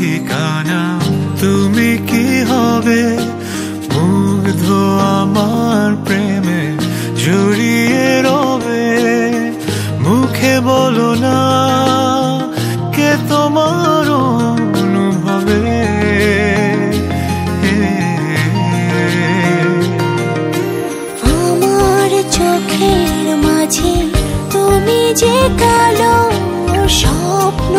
ঠিকানা? তুমি কি হবে? মুগ্ধ আমার প্রেমে জড়িয়ে রবে। মুখে বলো না, কে তোমার অনুভবে? আমার চোখের মাঝে তুমি যে কালো স্বপ্ন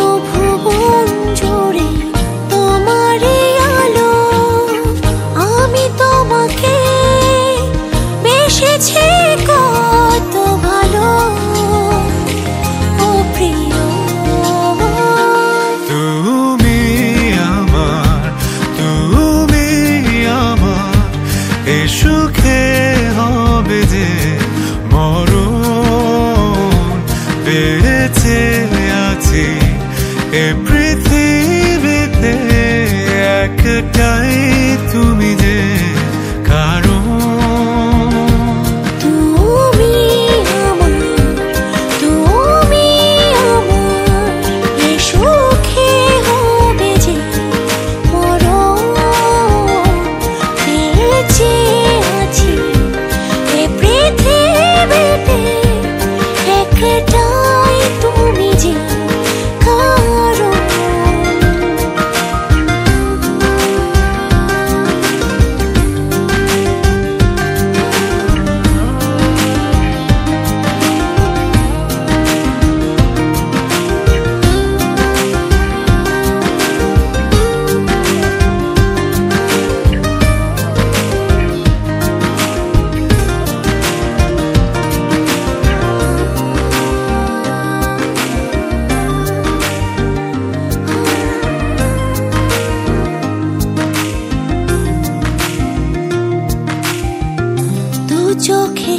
তুমি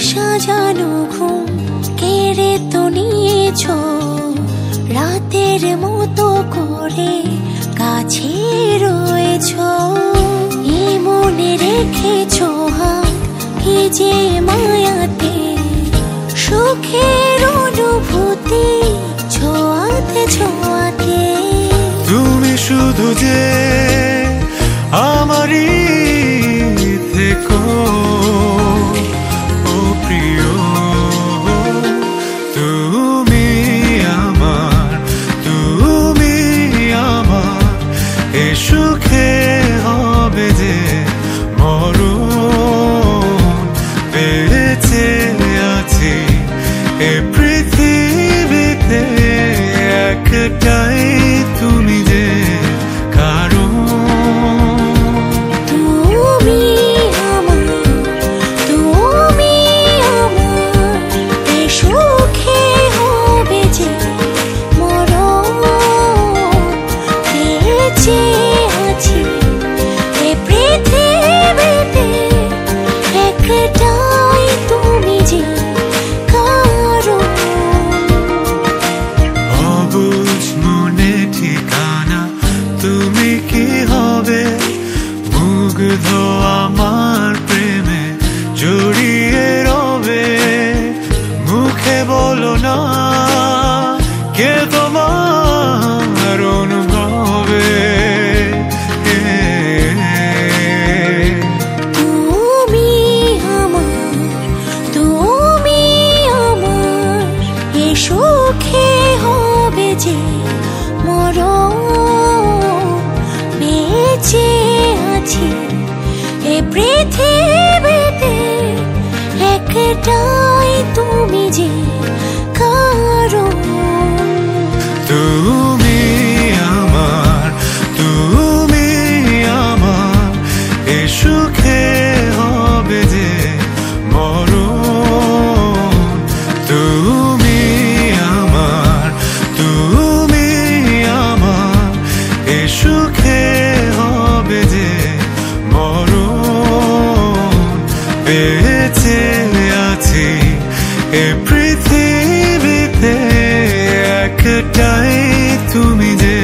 সাজানো ঘুম কেড়ে তো নিয়েছ। রাতের মতো করে কাছে রয়েছ। এ মনে রেখেছ হাত যে মায়াতে সুখের এ সুখে হবে যে মরু 这一途迷迹。এ পৃথিবীতে একটাই তুমি যে